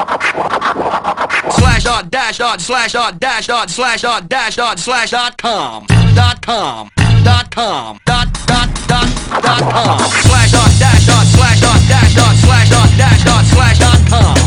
Slash dot dash dot slash dot dash dot slash dot dash dot slash dot com. Dot com. Dot com. Dot dot dot dot com. Slash dot dash dot slash dot dash dot slash dot dash dot slash dot com.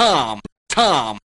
Tom, Tom.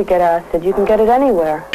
To get acid. You can get it anywhere.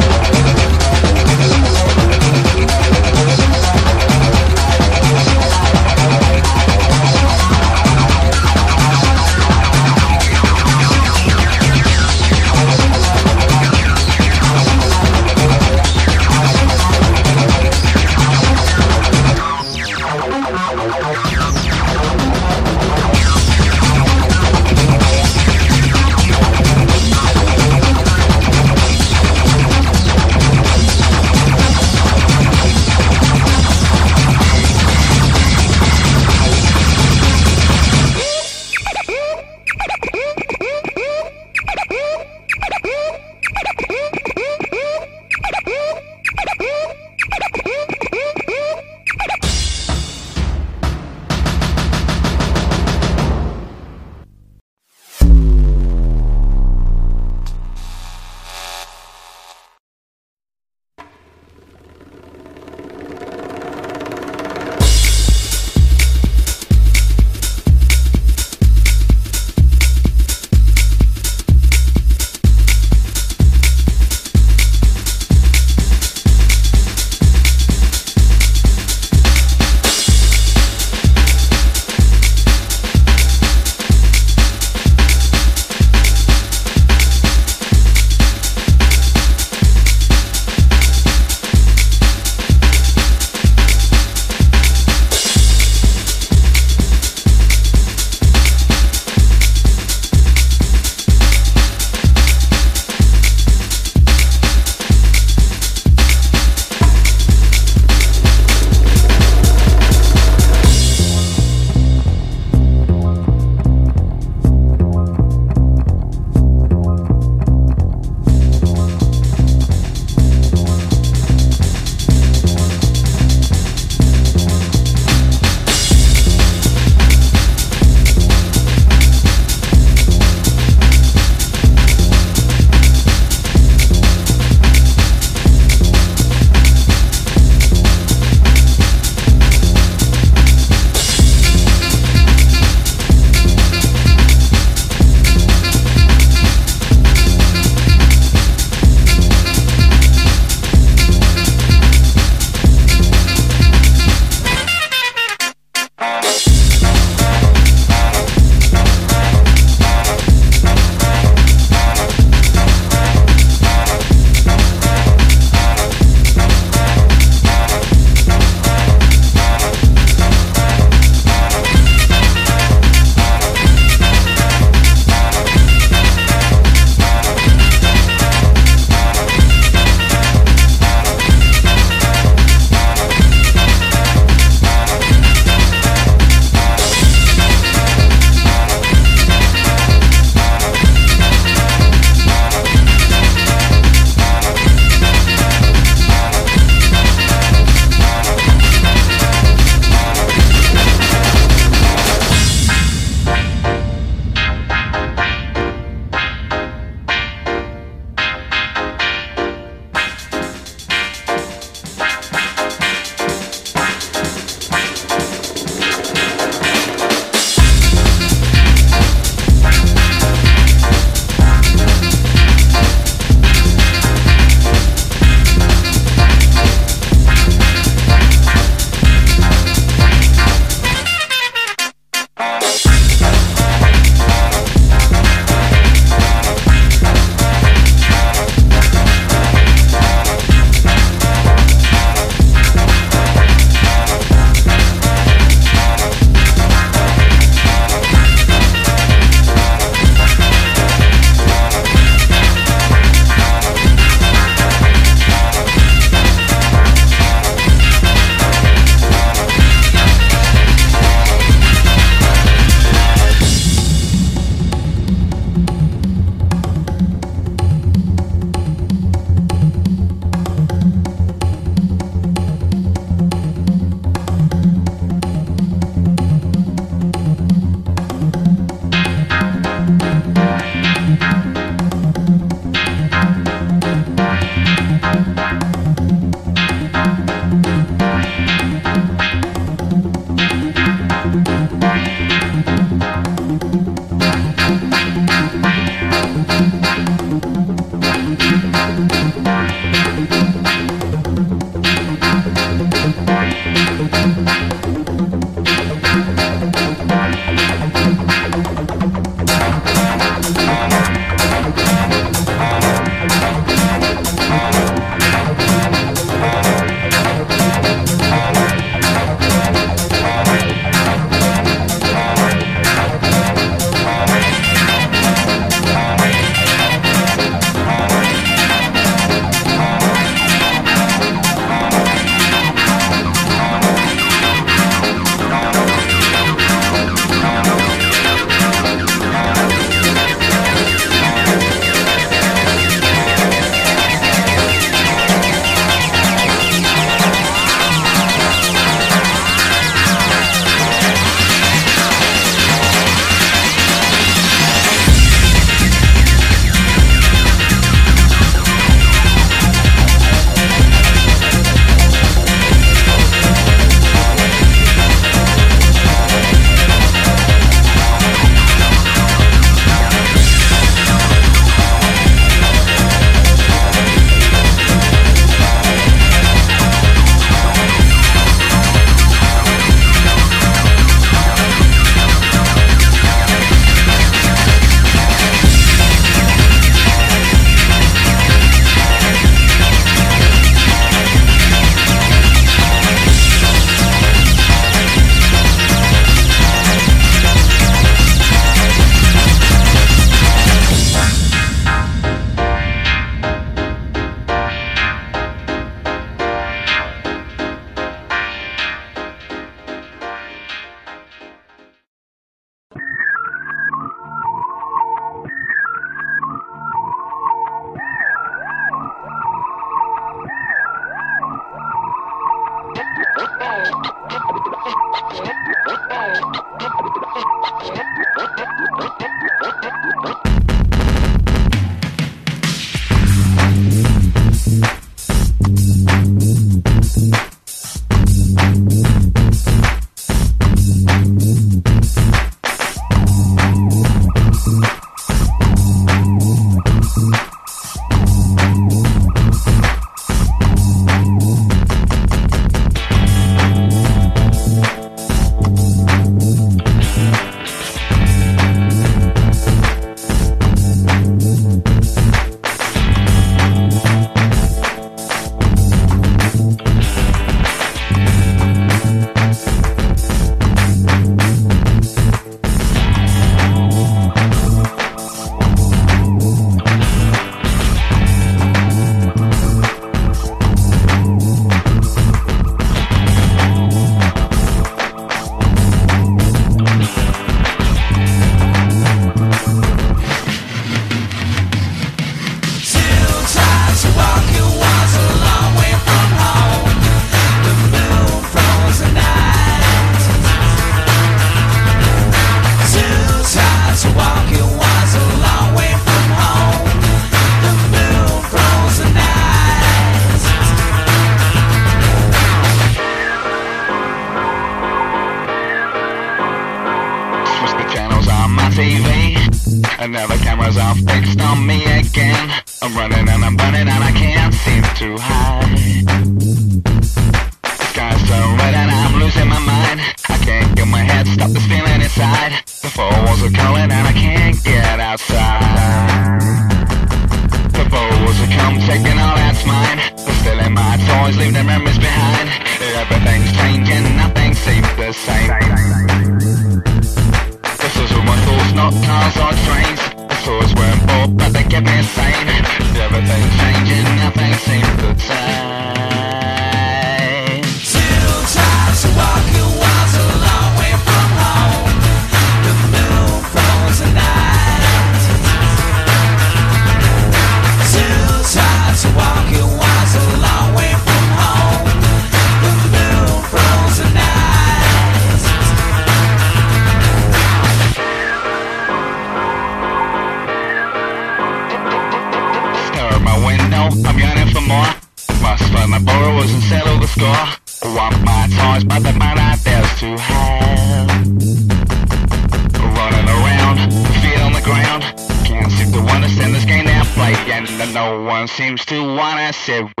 Wanna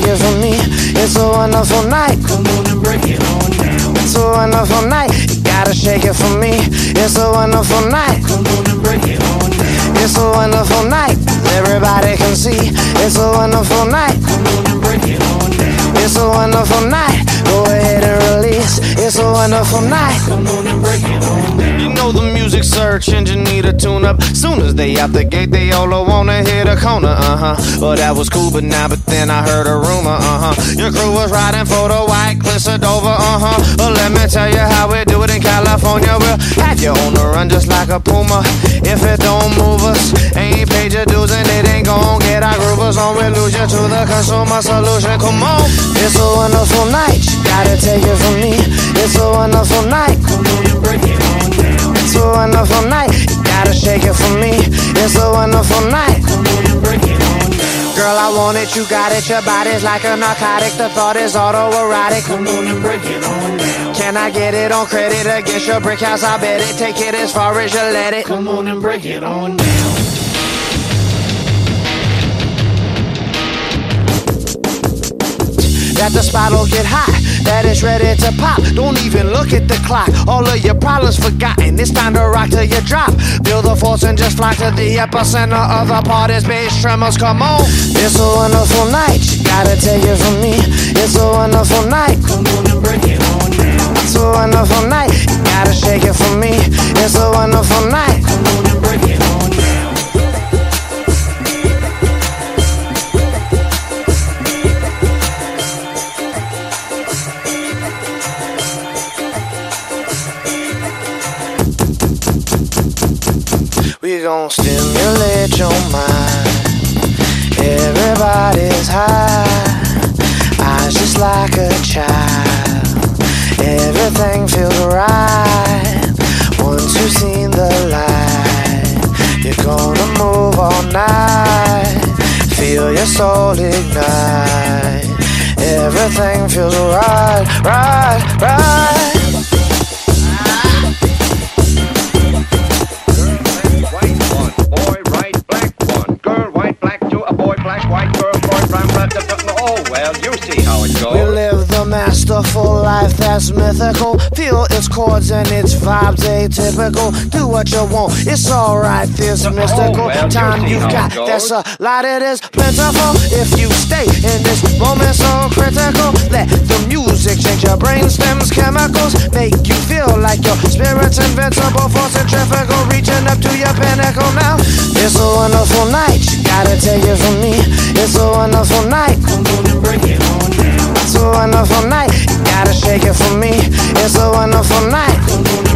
gotta from me. It's a wonderful night, come on and break it on down. It's a wonderful night, you gotta shake it for me. It's a wonderful night, come on and break it on down. It's a wonderful night, everybody can see. It's a wonderful night, come on and break it on down. It's a wonderful night, go ahead and release. It's a wonderful night, come on and break it on down. You know the music search engine need a tune up. Soon as they out the gate, they all wanna hit a corner, uh huh. Well, that was cool, but now, but then I heard a rumor, uh huh. Your crew was riding for the white Clissadova, uh huh. Well, let me tell you how we do it in California We'll have you on the run just like a puma. If it don't move us, ain't paid your dues and it ain't gon' get our groovers on. We lose you to the consumer solution. Come on, it's a wonderful night. You gotta take it from me. It's a wonderful night. Come on and break it on down. It's a wonderful night. You gotta shake it for me. It's a wonderful night. Come on and break it on down. Girl, I want it, you got it. Your body's like a narcotic. The thought is autoerotic. Come on and break it on down. Can I get it on credit against your brick house? I bet it. Take it as far as you let it. Come on and break it on down. That the spot'll get hot, that it's ready to pop. Don't even look at the clock, all of your problems forgotten. It's time to rock till you drop. Feel the force and just fly to the epicenter of the party's bass tremors. Come on, it's a wonderful night. You gotta take it from me. It's a wonderful night. Come on and break it on down. It's a wonderful night. You gotta shake it for me. It's a wonderful night. Your mind. Everybody's high, eyes just like a child. Everything feels right once you've seen the light. You're gonna move all night, feel your soul ignite. Everything feels right, right, right. That's mythical. Feel its chords and its vibes atypical. Do what you want, it's alright. This oh, mystical well, you time you've got. That's a lot, it is plentiful. If you stay in this moment so critical, let the music change your brain stems, chemicals. Make you feel like your spirit's invincible, for centrifugal, reaching up to your pinnacle now. It's a wonderful night, you gotta take it from me. It's a wonderful night. Come on and break it on down. It's a wonderful night. Gotta shake it for me. It's a wonderful night.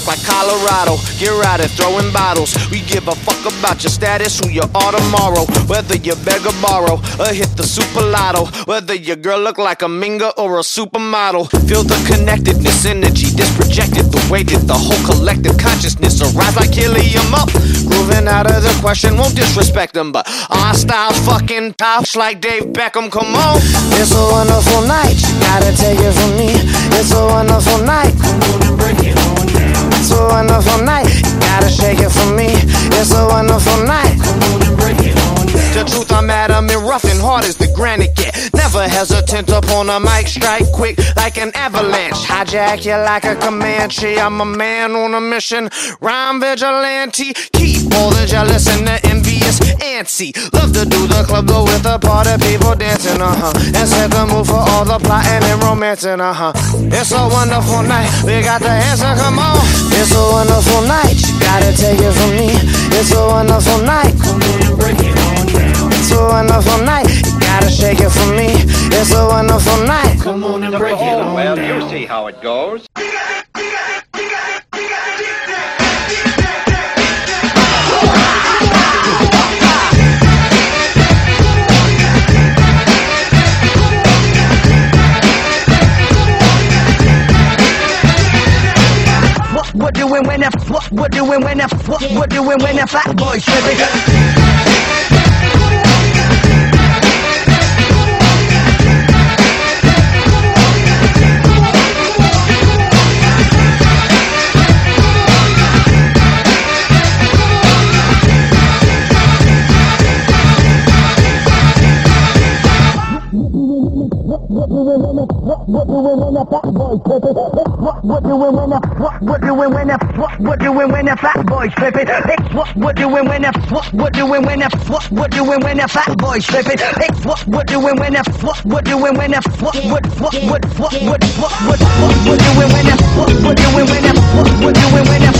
On rock like Colorado. Get right at throwing bottles. We give a fuck about your status, who you are tomorrow. Whether you beg or borrow, or hit the super lotto. Whether your girl look like a minga or a supermodel. Feel the connectedness, energy, this projected. The way that the whole collective consciousness arise like helium up. Grooving out of the question, won't disrespect them, but our style's fucking tops like Dave Beckham. Come on, it's a wonderful night. You gotta take it from me. It's a wonderful night. Come on and break it on down. It's a wonderful night. You gotta shake it for me. It's a wonderful night. The truth, I'm adamant, rough and hard as the granite get. Never hesitant upon a mic, strike quick like an avalanche. Hijack you like a Comanche. I'm a man on a mission. Rhyme vigilante. Keep all the jealous and the envious antsy. Love to do the club though with a party people dancing, uh huh. And set the mood for all the plotting and romancing, uh huh. It's a wonderful night. We got the answer, come on. It's a wonderful night. You gotta take it from me. It's a wonderful night. Come on and break it. It's a wonderful night. You gotta shake it for me. It's a wonderful night. Come on and break it Oh on well, down. you see how it goes. What we're doing when the what we're doing when the what we're doing when the fat boys tripping. What do we're doing when the what we're doing when the what we're doing when the fat boys tripping. It's what we're doing when the what we're doing when the what we're doing when the fat boys tripping. It's what we're doing when the what we're doing when the what what what what what what what what what we're doing when the what we're doing when the what we're doing when the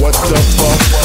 What the fuck?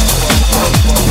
Whoa, whoa.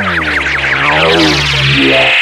Oh, yeah.